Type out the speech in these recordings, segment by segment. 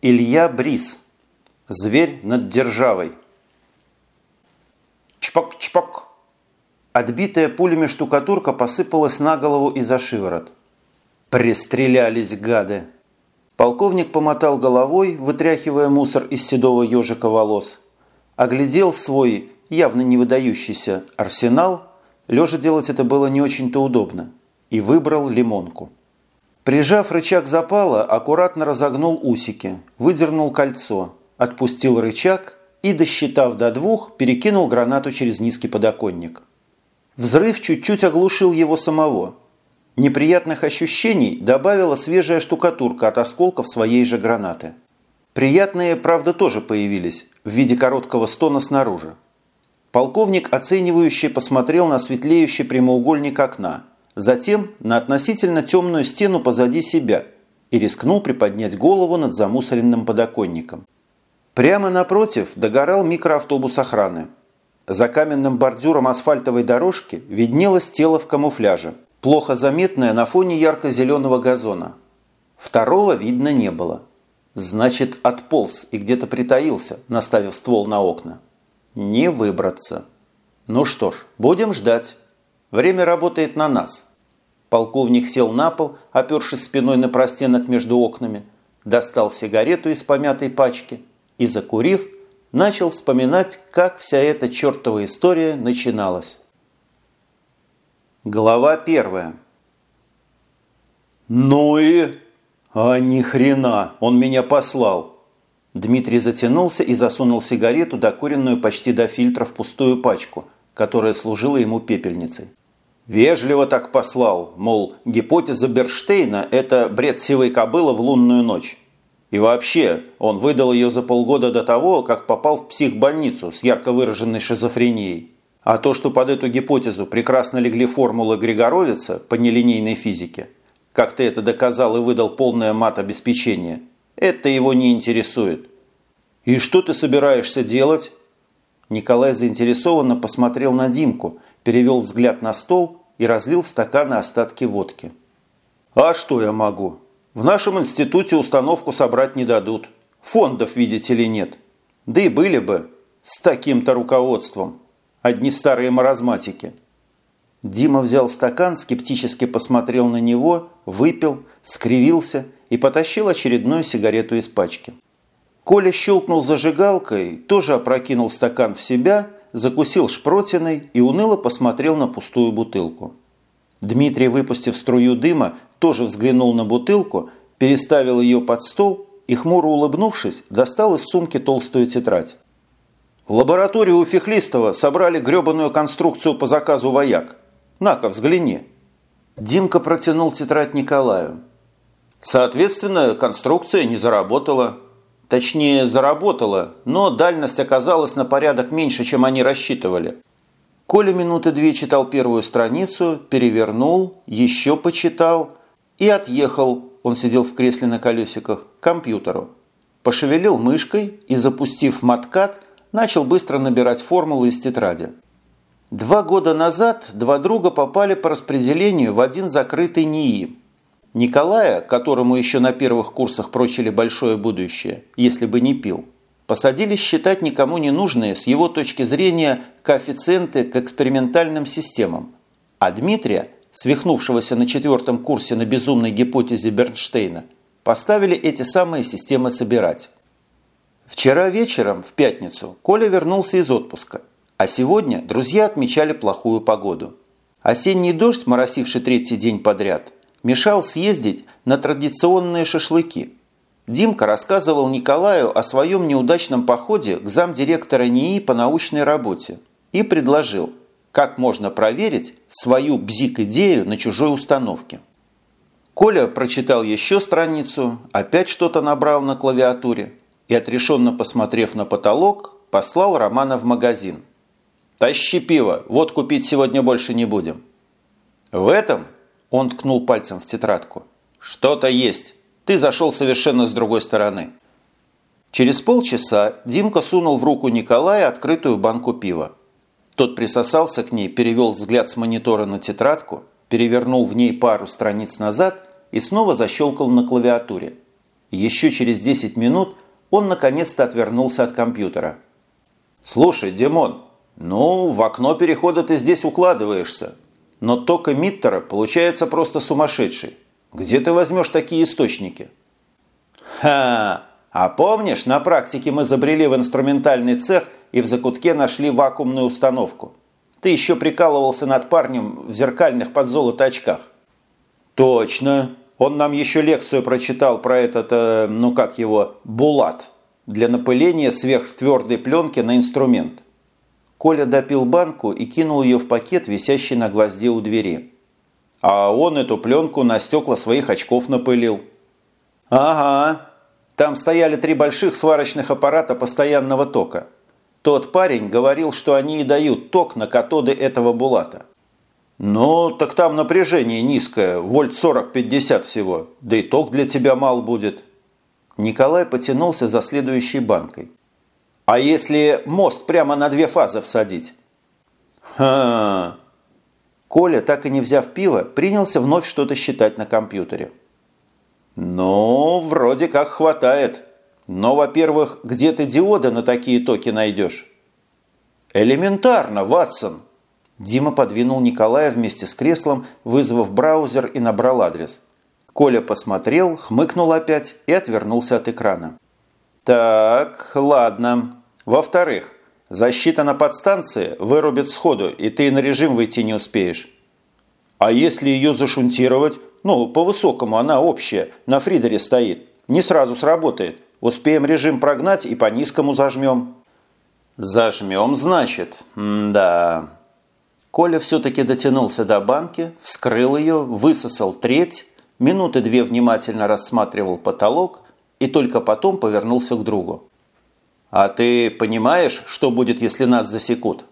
Илья Брис. Зверь над державой. Чпок-чпок. Отбитая пулями штукатурка посыпалась на голову и за шиворот. Пристрелялись гады. Полковник помотал головой, вытряхивая мусор из седого ежика волос. Оглядел свой, явно не выдающийся, арсенал. Лежа делать это было не очень-то удобно. И выбрал лимонку. Прижав рычаг запала, аккуратно разогнул усики, выдернул кольцо, отпустил рычаг и, досчитав до двух, перекинул гранату через низкий подоконник. Взрыв чуть-чуть оглушил его самого. Неприятных ощущений добавила свежая штукатурка от осколков своей же гранаты. Приятные, правда, тоже появились в виде короткого стона снаружи. Полковник, оценивающий, посмотрел на светлеющий прямоугольник окна, затем на относительно темную стену позади себя и рискнул приподнять голову над замусоренным подоконником. Прямо напротив догорал микроавтобус охраны – за каменным бордюром асфальтовой дорожки виднелось тело в камуфляже, плохо заметное на фоне ярко-зеленого газона. Второго видно не было. Значит, отполз и где-то притаился, наставив ствол на окна. Не выбраться. Ну что ж, будем ждать. Время работает на нас. Полковник сел на пол, опершись спиной на простенок между окнами, достал сигарету из помятой пачки и, закурив, начал вспоминать, как вся эта чертова история начиналась. Глава первая. «Ну и...» «А ни хрена! Он меня послал!» Дмитрий затянулся и засунул сигарету, докуренную почти до фильтра, в пустую пачку, которая служила ему пепельницей. Вежливо так послал, мол, гипотеза Берштейна – это бред сивой кобылы в лунную ночь. И вообще, он выдал ее за полгода до того, как попал в психбольницу с ярко выраженной шизофренией. А то, что под эту гипотезу прекрасно легли формулы Григоровица по нелинейной физике, как ты это доказал и выдал полное мат-обеспечение, это его не интересует. «И что ты собираешься делать?» Николай заинтересованно посмотрел на Димку, перевел взгляд на стол и разлил в стаканы остатки водки. «А что я могу? В нашем институте установку собрать не дадут. Фондов, видите ли, нет. Да и были бы с таким-то руководством. Одни старые маразматики. Дима взял стакан, скептически посмотрел на него, выпил, скривился и потащил очередную сигарету из пачки. Коля щелкнул зажигалкой, тоже опрокинул стакан в себя, закусил шпротиной и уныло посмотрел на пустую бутылку. Дмитрий, выпустив струю дыма, тоже взглянул на бутылку, переставил ее под стол и, хмуро улыбнувшись, достал из сумки толстую тетрадь. Лабораторию у Фехлистова собрали гребаную конструкцию по заказу вояк. На-ка, взгляни. Димка протянул тетрадь Николаю. Соответственно, конструкция не заработала. Точнее, заработала, но дальность оказалась на порядок меньше, чем они рассчитывали. Коля минуты две читал первую страницу, перевернул, еще почитал и отъехал, он сидел в кресле на колесиках, к компьютеру. Пошевелил мышкой и, запустив маткат, начал быстро набирать формулы из тетради. Два года назад два друга попали по распределению в один закрытый НИИ. Николая, которому еще на первых курсах прочили большое будущее, если бы не пил, посадили считать никому не нужные с его точки зрения коэффициенты к экспериментальным системам, а Дмитрия – свихнувшегося на четвертом курсе на безумной гипотезе Бернштейна, поставили эти самые системы собирать. Вчера вечером, в пятницу, Коля вернулся из отпуска, а сегодня друзья отмечали плохую погоду. Осенний дождь, моросивший третий день подряд, мешал съездить на традиционные шашлыки. Димка рассказывал Николаю о своем неудачном походе к замдиректора НИИ по научной работе и предложил – как можно проверить свою бзик-идею на чужой установке. Коля прочитал еще страницу, опять что-то набрал на клавиатуре и, отрешенно посмотрев на потолок, послал Романа в магазин. «Тащи пиво, вот купить сегодня больше не будем». «В этом?» – он ткнул пальцем в тетрадку. «Что-то есть. Ты зашел совершенно с другой стороны». Через полчаса Димка сунул в руку Николая открытую банку пива. Тот присосался к ней, перевел взгляд с монитора на тетрадку, перевернул в ней пару страниц назад и снова защелкал на клавиатуре. Еще через 10 минут он наконец-то отвернулся от компьютера. «Слушай, Димон, ну, в окно перехода ты здесь укладываешься. Но ток эмиттера получается просто сумасшедший. Где ты возьмешь такие источники?» «Ха! А помнишь, на практике мы забрели в инструментальный цех и в закутке нашли вакуумную установку? Ты еще прикалывался над парнем в зеркальных под золото очках». «Точно! Он нам еще лекцию прочитал про этот, э, ну как его, булат, для напыления сверхтвердой пленки на инструмент». Коля допил банку и кинул ее в пакет, висящий на гвозде у двери. А он эту пленку на стекла своих очков напылил. «Ага. Там стояли три больших сварочных аппарата постоянного тока. Тот парень говорил, что они и дают ток на катоды этого булата. «Ну, так там напряжение низкое, вольт 40-50 всего, да и ток для тебя мал будет». Николай потянулся за следующей банкой. «А если мост прямо на две фазы всадить?» «Ха!» Коля, так и не взяв пиво, принялся вновь что-то считать на компьютере. «Ну, вроде как хватает. Но, во-первых, где ты диоды на такие токи найдешь?» «Элементарно, Ватсон!» Дима подвинул Николая вместе с креслом, вызвав браузер и набрал адрес. Коля посмотрел, хмыкнул опять и отвернулся от экрана. «Так, ладно. Во-вторых, защита на подстанции вырубит сходу, и ты на режим выйти не успеешь. А если ее зашунтировать? Ну, по-высокому она общая, на фридере стоит. Не сразу сработает. Успеем режим прогнать и по низкому зажмем». «Зажмем, значит? Да...» Коля все-таки дотянулся до банки, вскрыл ее, высосал треть, минуты две внимательно рассматривал потолок и только потом повернулся к другу. «А ты понимаешь, что будет, если нас засекут?»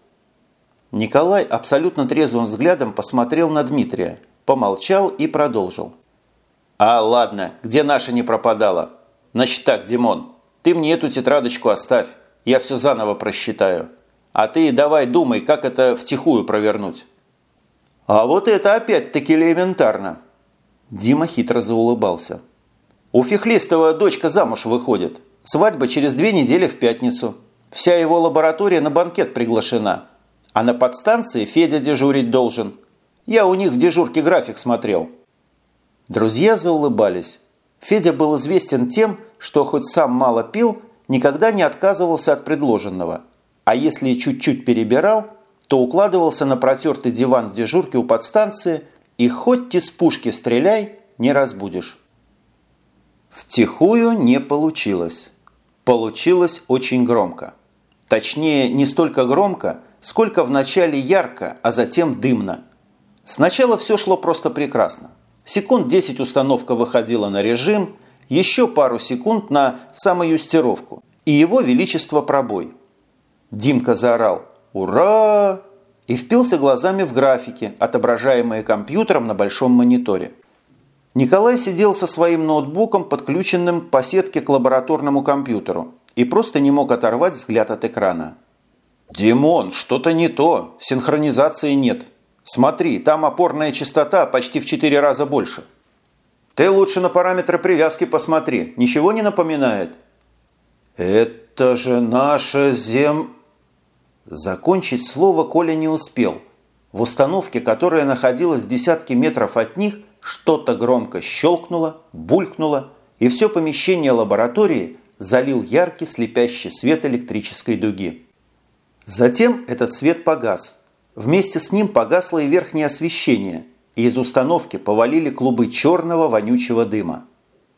Николай абсолютно трезвым взглядом посмотрел на Дмитрия, помолчал и продолжил. «А, ладно, где наша не пропадала? Значит так, Димон, ты мне эту тетрадочку оставь, я все заново просчитаю. А ты давай думай, как это втихую провернуть». «А вот это опять-таки элементарно!» Дима хитро заулыбался. «У Фехлистова дочка замуж выходит. Свадьба через две недели в пятницу. Вся его лаборатория на банкет приглашена. А на подстанции Федя дежурить должен. Я у них в дежурке график смотрел». Друзья заулыбались. Федя был известен тем, что хоть сам мало пил, никогда не отказывался от предложенного – а если чуть-чуть перебирал, то укладывался на протертый диван в дежурке у подстанции и хоть из пушки стреляй, не разбудишь. Втихую не получилось. Получилось очень громко. Точнее, не столько громко, сколько вначале ярко, а затем дымно. Сначала все шло просто прекрасно. Секунд 10 установка выходила на режим, еще пару секунд на самоюстировку. И его величество пробой – Димка заорал «Ура!» и впился глазами в графики, отображаемые компьютером на большом мониторе. Николай сидел со своим ноутбуком, подключенным по сетке к лабораторному компьютеру, и просто не мог оторвать взгляд от экрана. «Димон, что-то не то, синхронизации нет. Смотри, там опорная частота почти в четыре раза больше». «Ты лучше на параметры привязки посмотри, ничего не напоминает?» «Это же наша зем...» Закончить слово Коля не успел. В установке, которая находилась в десятке метров от них, что-то громко щелкнуло, булькнуло, и все помещение лаборатории залил яркий слепящий свет электрической дуги. Затем этот свет погас. Вместе с ним погасло и верхнее освещение, и из установки повалили клубы черного вонючего дыма.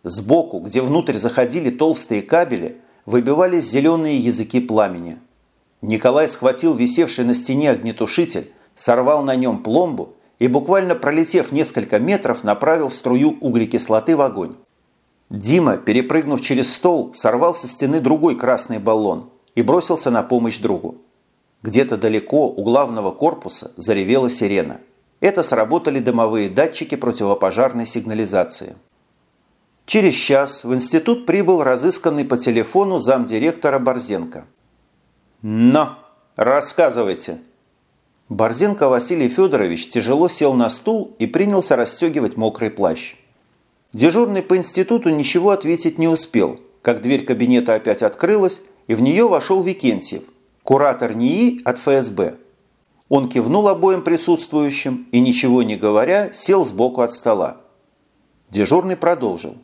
Сбоку, где внутрь заходили толстые кабели, выбивались зеленые языки пламени – Николай схватил висевший на стене огнетушитель, сорвал на нем пломбу и, буквально пролетев несколько метров, направил струю углекислоты в огонь. Дима, перепрыгнув через стол, сорвал со стены другой красный баллон и бросился на помощь другу. Где-то далеко у главного корпуса заревела сирена. Это сработали дымовые датчики противопожарной сигнализации. Через час в институт прибыл разысканный по телефону замдиректора Борзенко – «Но! Рассказывайте!» Борзенко Василий Федорович тяжело сел на стул и принялся расстегивать мокрый плащ. Дежурный по институту ничего ответить не успел, как дверь кабинета опять открылась, и в нее вошел Викентьев, куратор НИИ от ФСБ. Он кивнул обоим присутствующим и, ничего не говоря, сел сбоку от стола. Дежурный продолжил.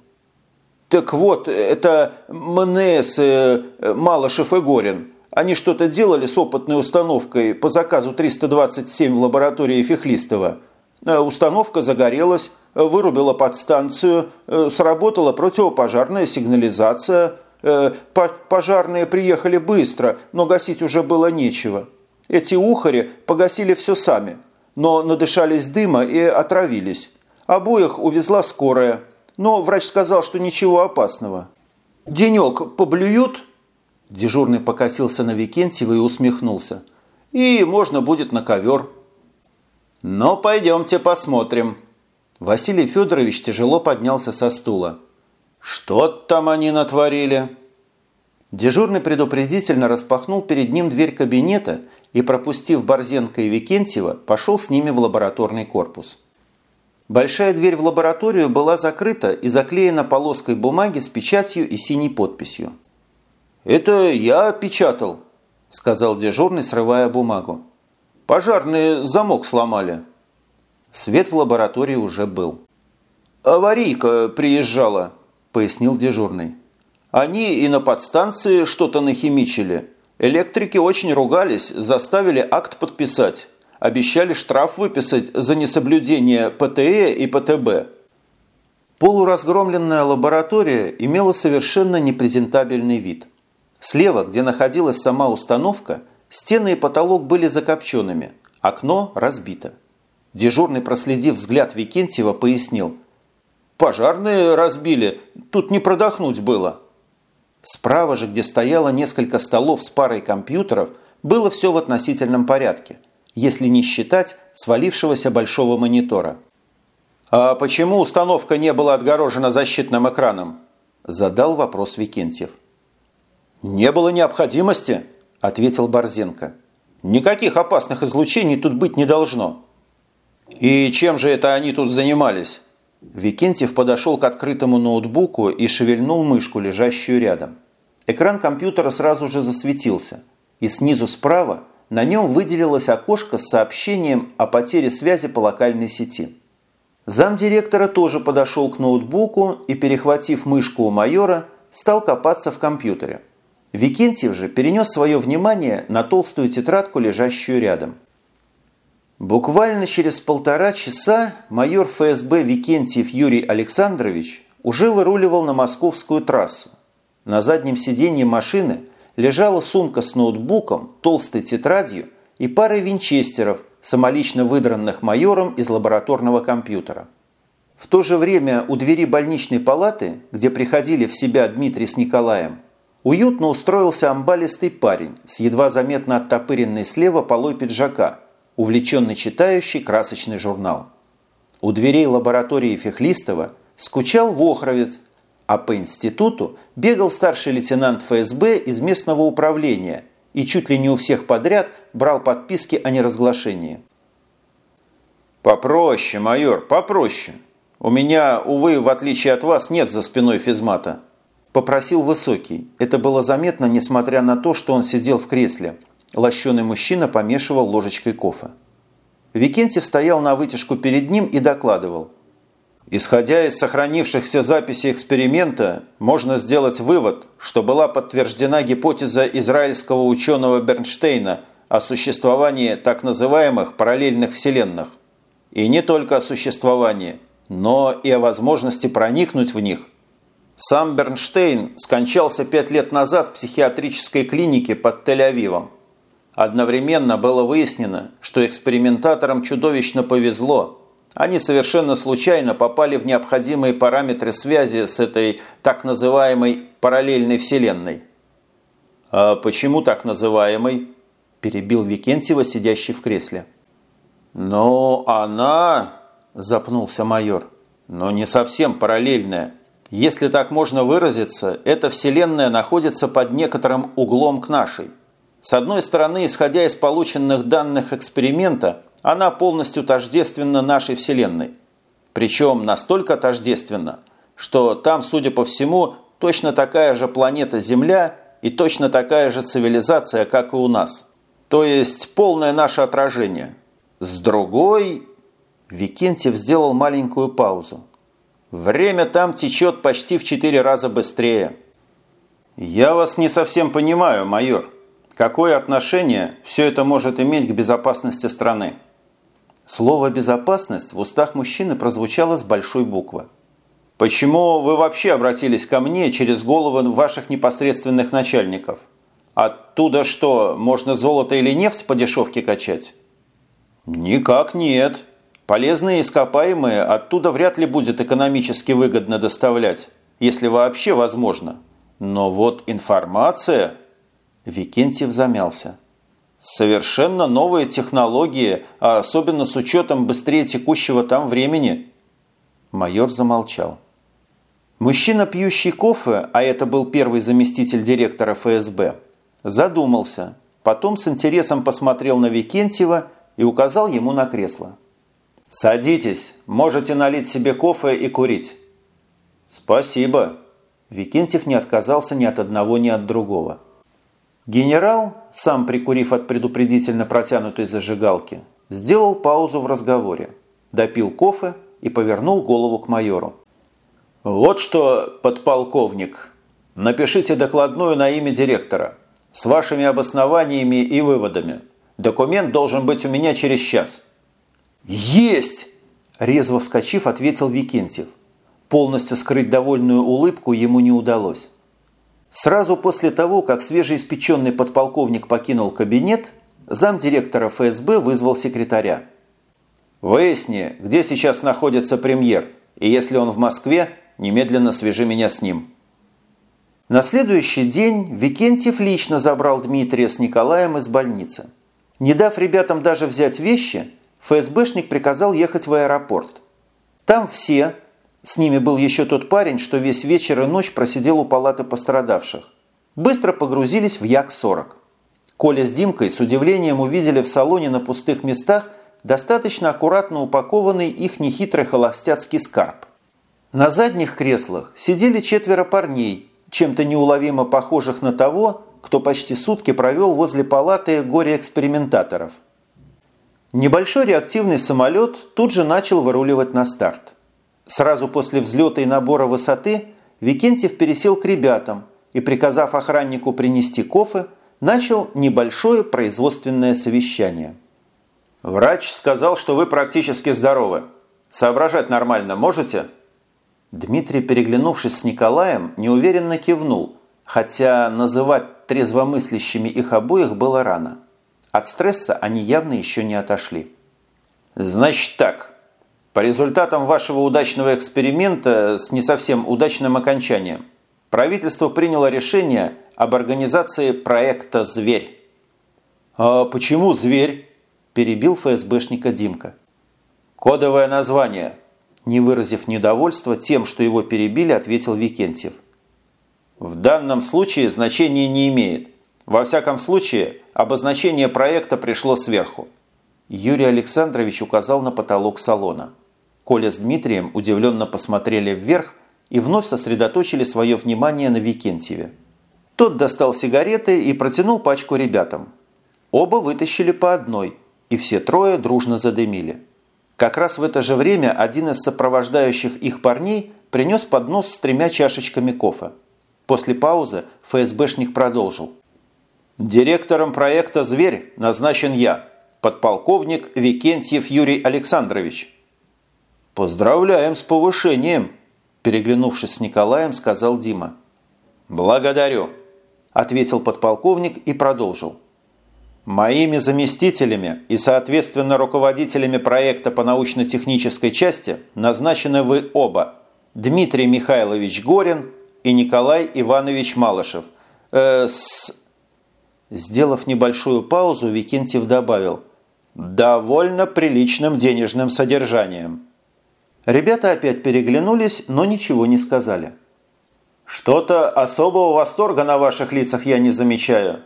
«Так вот, это МНС э, Малышев и Горин. Они что-то делали с опытной установкой по заказу 327 в лаборатории Фехлистова. Э, установка загорелась, вырубила подстанцию, э, сработала противопожарная сигнализация. Э, пожарные приехали быстро, но гасить уже было нечего. Эти ухари погасили все сами, но надышались дыма и отравились. Обоих увезла скорая, но врач сказал, что ничего опасного. «Денек поблюют?» Дежурный покосился на Викентьева и усмехнулся. «И можно будет на ковер». «Ну, пойдемте посмотрим». Василий Федорович тяжело поднялся со стула. «Что там они натворили?» Дежурный предупредительно распахнул перед ним дверь кабинета и, пропустив Борзенко и Викентьева, пошел с ними в лабораторный корпус. Большая дверь в лабораторию была закрыта и заклеена полоской бумаги с печатью и синей подписью. «Это я печатал», – сказал дежурный, срывая бумагу. «Пожарные замок сломали». Свет в лаборатории уже был. «Аварийка приезжала», – пояснил дежурный. «Они и на подстанции что-то нахимичили. Электрики очень ругались, заставили акт подписать. Обещали штраф выписать за несоблюдение ПТЭ и ПТБ». Полуразгромленная лаборатория имела совершенно непрезентабельный вид – Слева, где находилась сама установка, стены и потолок были закопченными, окно разбито. Дежурный, проследив взгляд Викентьева, пояснил. «Пожарные разбили, тут не продохнуть было». Справа же, где стояло несколько столов с парой компьютеров, было все в относительном порядке, если не считать свалившегося большого монитора. «А почему установка не была отгорожена защитным экраном?» – задал вопрос Викентьев. «Не было необходимости», – ответил Борзенко. «Никаких опасных излучений тут быть не должно». «И чем же это они тут занимались?» Викентьев подошел к открытому ноутбуку и шевельнул мышку, лежащую рядом. Экран компьютера сразу же засветился, и снизу справа на нем выделилось окошко с сообщением о потере связи по локальной сети. Замдиректора тоже подошел к ноутбуку и, перехватив мышку у майора, стал копаться в компьютере. Викентьев же перенес свое внимание на толстую тетрадку, лежащую рядом. Буквально через полтора часа майор ФСБ Викентьев Юрий Александрович уже выруливал на московскую трассу. На заднем сиденье машины лежала сумка с ноутбуком, толстой тетрадью и парой винчестеров, самолично выдранных майором из лабораторного компьютера. В то же время у двери больничной палаты, где приходили в себя Дмитрий с Николаем, Уютно устроился амбалистый парень с едва заметно оттопыренной слева полой пиджака, увлеченный читающий красочный журнал. У дверей лаборатории Фехлистова скучал Вохровец, а по институту бегал старший лейтенант ФСБ из местного управления и чуть ли не у всех подряд брал подписки о неразглашении. «Попроще, майор, попроще. У меня, увы, в отличие от вас, нет за спиной физмата», Попросил высокий. Это было заметно, несмотря на то, что он сидел в кресле. Лощеный мужчина помешивал ложечкой кофе. Викентьев стоял на вытяжку перед ним и докладывал. Исходя из сохранившихся записей эксперимента, можно сделать вывод, что была подтверждена гипотеза израильского ученого Бернштейна о существовании так называемых параллельных вселенных. И не только о существовании, но и о возможности проникнуть в них сам Бернштейн скончался пять лет назад в психиатрической клинике под Тель-Авивом. Одновременно было выяснено, что экспериментаторам чудовищно повезло. Они совершенно случайно попали в необходимые параметры связи с этой так называемой параллельной вселенной. «А почему так называемой?» – перебил Викентьева, сидящий в кресле. «Ну, она...» – запнулся майор. «Но не совсем параллельная». Если так можно выразиться, эта Вселенная находится под некоторым углом к нашей. С одной стороны, исходя из полученных данных эксперимента, она полностью тождественна нашей Вселенной. Причем настолько тождественна, что там, судя по всему, точно такая же планета Земля и точно такая же цивилизация, как и у нас. То есть полное наше отражение. С другой... Викентьев сделал маленькую паузу. Время там течет почти в четыре раза быстрее. Я вас не совсем понимаю, майор. Какое отношение все это может иметь к безопасности страны? Слово «безопасность» в устах мужчины прозвучало с большой буквы. Почему вы вообще обратились ко мне через головы ваших непосредственных начальников? Оттуда что, можно золото или нефть по дешевке качать? Никак нет. Полезные ископаемые оттуда вряд ли будет экономически выгодно доставлять, если вообще возможно. Но вот информация... Викентьев замялся. Совершенно новые технологии, а особенно с учетом быстрее текущего там времени. Майор замолчал. Мужчина, пьющий кофе, а это был первый заместитель директора ФСБ, задумался, потом с интересом посмотрел на Викентьева и указал ему на кресло. «Садитесь, можете налить себе кофе и курить». «Спасибо». Викентьев не отказался ни от одного, ни от другого. Генерал, сам прикурив от предупредительно протянутой зажигалки, сделал паузу в разговоре, допил кофе и повернул голову к майору. «Вот что, подполковник, напишите докладную на имя директора с вашими обоснованиями и выводами. Документ должен быть у меня через час». «Есть!» – резво вскочив, ответил Викентьев. Полностью скрыть довольную улыбку ему не удалось. Сразу после того, как свежеиспеченный подполковник покинул кабинет, замдиректора ФСБ вызвал секретаря. «Выясни, где сейчас находится премьер, и если он в Москве, Немедленно свяжи меня с ним». На следующий день Викентьев лично забрал Дмитрия с Николаем из больницы. Не дав ребятам даже взять вещи, ФСБшник приказал ехать в аэропорт. Там все, с ними был еще тот парень, что весь вечер и ночь просидел у палаты пострадавших, быстро погрузились в Як-40. Коля с Димкой с удивлением увидели в салоне на пустых местах достаточно аккуратно упакованный их нехитрый холостяцкий скарб – на задних креслах сидели четверо парней, чем-то неуловимо похожих на того, кто почти сутки провел возле палаты горе-экспериментаторов. Небольшой реактивный самолет тут же начал выруливать на старт. Сразу после взлета и набора высоты Викентьев пересел к ребятам и, приказав охраннику принести кофе, начал небольшое производственное совещание. «Врач сказал, что вы практически здоровы. Соображать нормально можете?» Дмитрий, переглянувшись с Николаем, неуверенно кивнул, хотя называть трезвомыслящими их обоих было рано. От стресса они явно еще не отошли. «Значит так. По результатам вашего удачного эксперимента с не совсем удачным окончанием, правительство приняло решение об организации проекта «Зверь». «А почему «Зверь»?» – перебил ФСБшника Димка. «Кодовое название – не выразив недовольства тем, что его перебили, ответил Викентьев. В данном случае значения не имеет. Во всяком случае, обозначение проекта пришло сверху. Юрий Александрович указал на потолок салона. Коля с Дмитрием удивленно посмотрели вверх и вновь сосредоточили свое внимание на Викентьеве. Тот достал сигареты и протянул пачку ребятам. Оба вытащили по одной, и все трое дружно задымили. Как раз в это же время один из сопровождающих их парней принес поднос с тремя чашечками кофе. После паузы ФСБшник продолжил. «Директором проекта «Зверь» назначен я, подполковник Викентьев Юрий Александрович». «Поздравляем с повышением», – переглянувшись с Николаем, сказал Дима. «Благодарю», – ответил подполковник и продолжил. Моими заместителями и, соответственно, руководителями проекта по научно-технической части назначены вы оба – Дмитрий Михайлович Горин и Николай Иванович Малышев. Э, с... Сделав небольшую паузу, Викентьев добавил «довольно приличным денежным содержанием». Ребята опять переглянулись, но ничего не сказали. «Что-то особого восторга на ваших лицах я не замечаю»,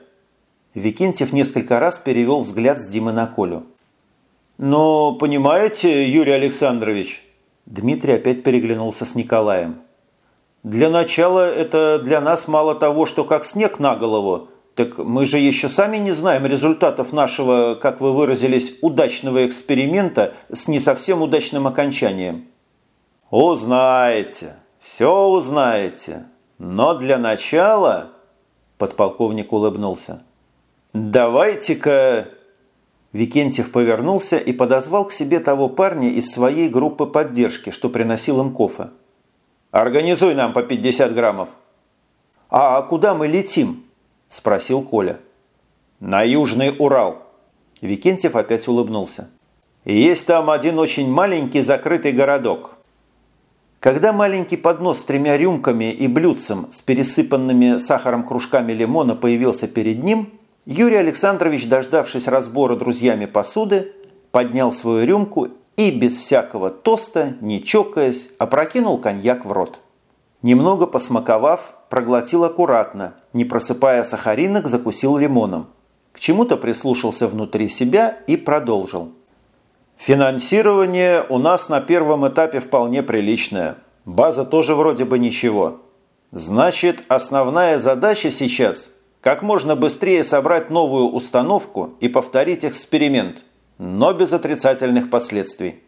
Викентьев несколько раз перевел взгляд с Димы на Колю. «Но, понимаете, Юрий Александрович...» Дмитрий опять переглянулся с Николаем. Для начала это для нас мало того, что как снег на голову, так мы же еще сами не знаем результатов нашего, как вы выразились, удачного эксперимента с не совсем удачным окончанием. Узнаете, все узнаете. Но для начала, подполковник улыбнулся, давайте-ка... Викентьев повернулся и подозвал к себе того парня из своей группы поддержки, что приносил им кофе. «Организуй нам по 50 граммов». «А куда мы летим?» – спросил Коля. «На Южный Урал». Викентьев опять улыбнулся. «Есть там один очень маленький закрытый городок. Когда маленький поднос с тремя рюмками и блюдцем с пересыпанными сахаром кружками лимона появился перед ним, Юрий Александрович, дождавшись разбора друзьями посуды, поднял свою рюмку и без всякого тоста, не чокаясь, опрокинул коньяк в рот. Немного посмаковав, проглотил аккуратно, не просыпая сахаринок, закусил лимоном. К чему-то прислушался внутри себя и продолжил. Финансирование у нас на первом этапе вполне приличное. База тоже вроде бы ничего. Значит, основная задача сейчас – как можно быстрее собрать новую установку и повторить эксперимент, но без отрицательных последствий.